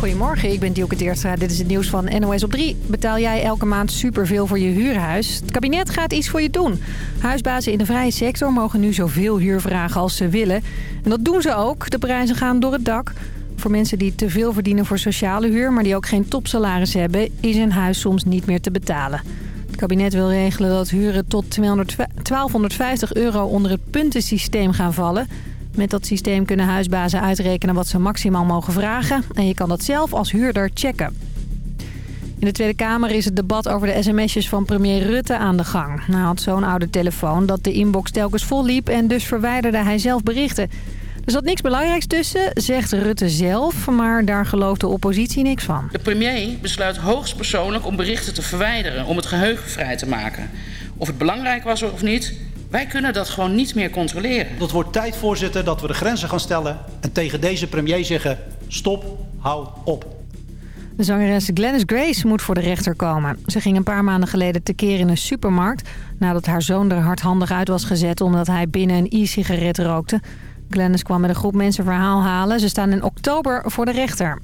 Goedemorgen, ik ben Dielke Teertstra. Dit is het nieuws van NOS op 3. Betaal jij elke maand superveel voor je huurhuis? Het kabinet gaat iets voor je doen. Huisbazen in de vrije sector mogen nu zoveel huur vragen als ze willen. En dat doen ze ook. De prijzen gaan door het dak. Voor mensen die te veel verdienen voor sociale huur... maar die ook geen topsalaris hebben... is een huis soms niet meer te betalen. Het kabinet wil regelen dat huren tot 1250 euro onder het puntensysteem gaan vallen... Met dat systeem kunnen huisbazen uitrekenen wat ze maximaal mogen vragen. En je kan dat zelf als huurder checken. In de Tweede Kamer is het debat over de sms'jes van premier Rutte aan de gang. Hij had zo'n oude telefoon dat de inbox telkens vol liep en dus verwijderde hij zelf berichten. Er zat niks belangrijks tussen, zegt Rutte zelf, maar daar gelooft de oppositie niks van. De premier besluit hoogstpersoonlijk om berichten te verwijderen, om het geheugen vrij te maken. Of het belangrijk was of niet, wij kunnen dat gewoon niet meer controleren. Het wordt tijd, voorzitter, dat we de grenzen gaan stellen... en tegen deze premier zeggen, stop, hou op. De zangeres Glennis Grace moet voor de rechter komen. Ze ging een paar maanden geleden tekeer in een supermarkt... nadat haar zoon er hardhandig uit was gezet omdat hij binnen een e-sigaret rookte. Glennis kwam met een groep mensen verhaal halen. Ze staan in oktober voor de rechter.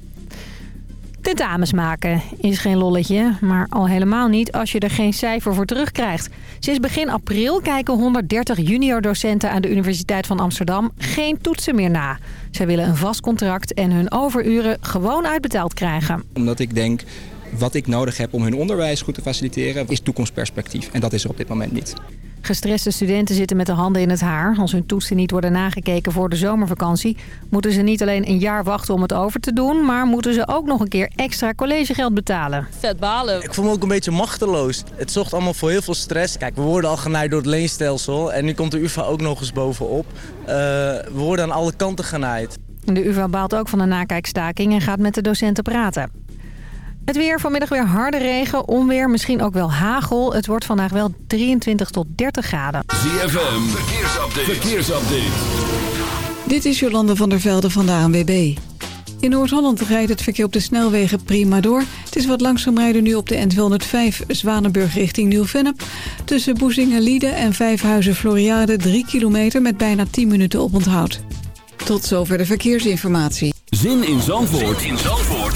Tentamens maken is geen lolletje, maar al helemaal niet als je er geen cijfer voor terugkrijgt. Sinds begin april kijken 130 junior-docenten aan de Universiteit van Amsterdam geen toetsen meer na. Zij willen een vast contract en hun overuren gewoon uitbetaald krijgen. Omdat ik denk, wat ik nodig heb om hun onderwijs goed te faciliteren, is toekomstperspectief. En dat is er op dit moment niet. Gestreste studenten zitten met de handen in het haar. Als hun toetsen niet worden nagekeken voor de zomervakantie... moeten ze niet alleen een jaar wachten om het over te doen... maar moeten ze ook nog een keer extra collegegeld betalen. Vet balen. Ik voel me ook een beetje machteloos. Het zorgt allemaal voor heel veel stress. Kijk, we worden al genaaid door het leenstelsel... en nu komt de UvA ook nog eens bovenop. Uh, we worden aan alle kanten genaaid. De UvA baalt ook van de nakijkstaking en gaat met de docenten praten. Het weer, vanmiddag weer harde regen, onweer, misschien ook wel hagel. Het wordt vandaag wel 23 tot 30 graden. ZFM, verkeersupdate. verkeersupdate. Dit is Jolande van der Velde van de ANWB. In Noord-Holland rijdt het verkeer op de snelwegen prima door. Het is wat langzaam rijden nu op de N205 Zwanenburg richting Nieuw-Vennep. Tussen Boezingen-Lieden en Vijfhuizen-Floriade 3 kilometer met bijna 10 minuten op onthoud. Tot zover de verkeersinformatie. Zin in Zandvoort, zin in Zandvoort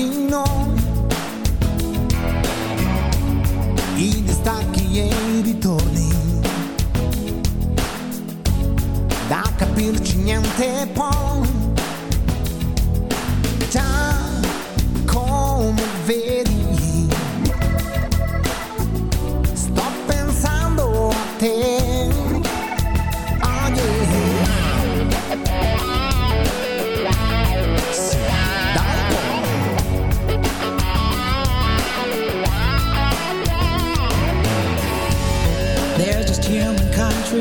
destino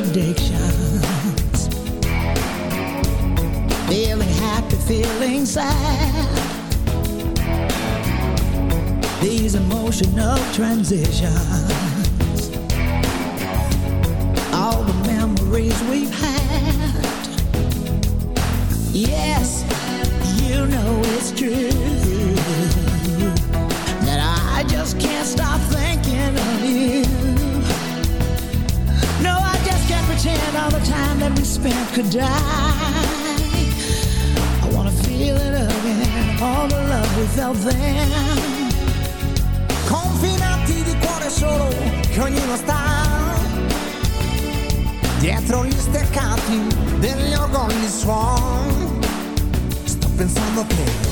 predictions. Feeling happy, feeling sad. These emotional transitions. wrong. Stop inside.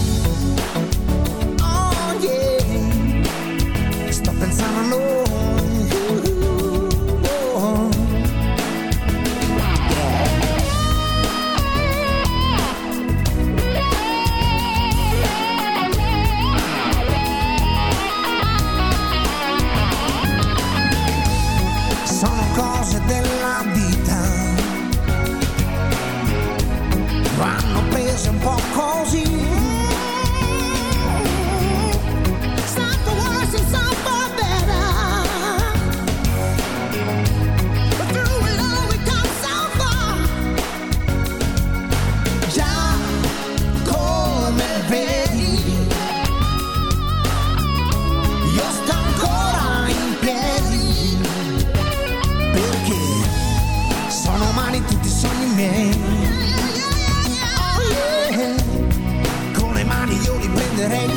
perché sono umani tutti i sogni miei. Oh yeah. Con le mani io li prenderei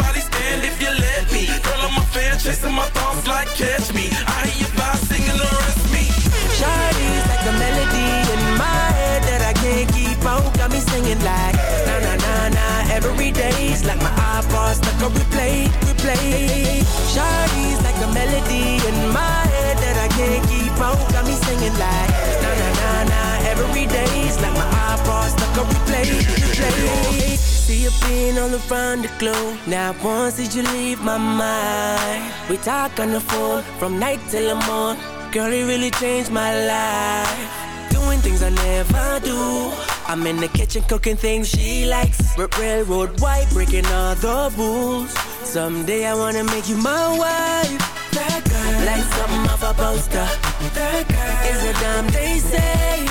stand if you let me. Girl, I'm a fan, chasing my thoughts like catch me. I hear singing the rest me. Shawty's like a melody in my head that I can't keep on. Got me singing like na na na na. Every day's like my iPod stuck on replay, replay. Shawty's like a melody in my head that I can't keep on. Got me singing like na na na na. Every day's like my iPod stuck on replay, replay. See you being all around the globe. Now once did you leave my mind? We talk on the phone from night till the morning. Girl, it really changed my life. Doing things I never do. I'm in the kitchen cooking things she likes. R- railroad white, breaking all the rules. Someday I wanna make you my wife. That girl, like something off a poster. That girl is a damn they say.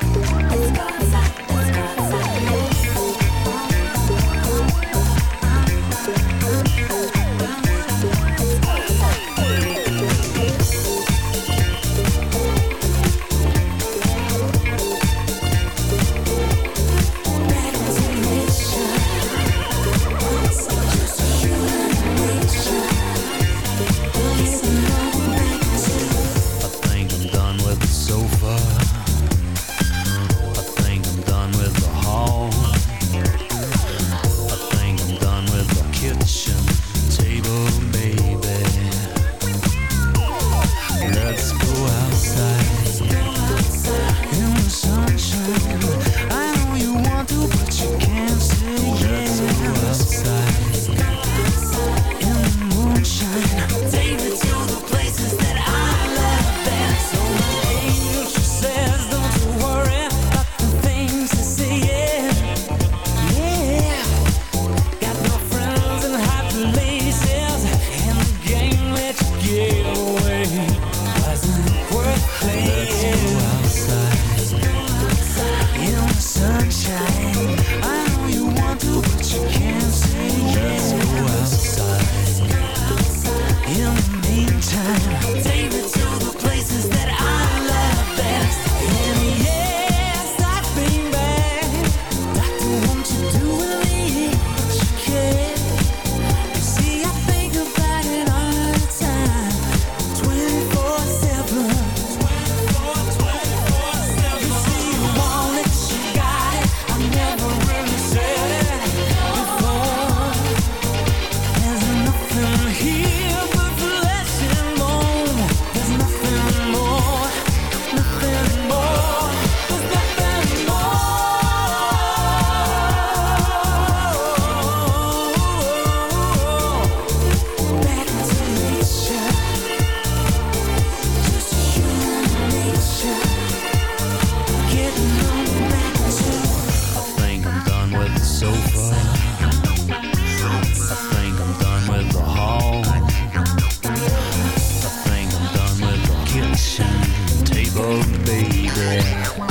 table, baby.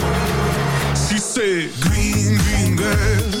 Green, green girl.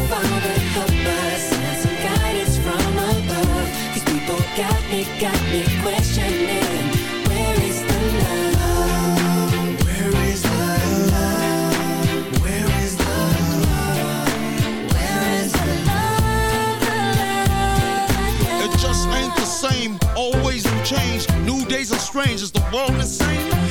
me, got me questioning. Where is the love? Where is the love? Where is the love? Where is the love? It just ain't the same, always change. New days are strange. Is the world insane?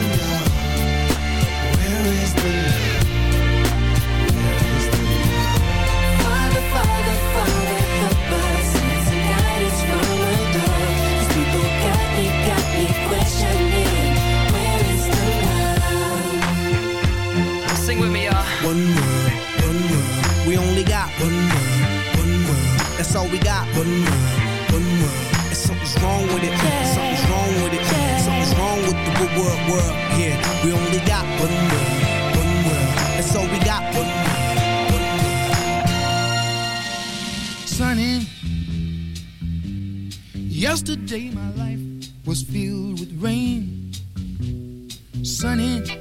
One world, one world. We only got one world, one world. That's all we got. One world, one world. And something's wrong with it. Something's wrong with it. Something's wrong with the good world, world. Yeah, we only got one world, one world. That's all we got. One world. One world. Sunny. Yesterday my life was filled with rain. Sunny.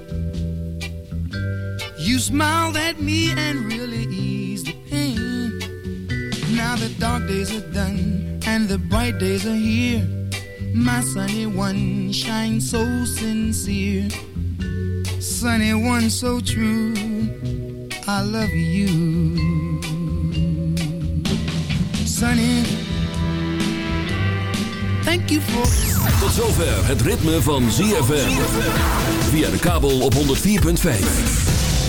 Smiled at me and really eased the pain. Now the dark days are done and the bright days are here. My sunny one shines so sincere. Sunny one so true. I love you. Sunny. Thank you for Tot zover het ritme van ZFM. Via de kabel op 104.5.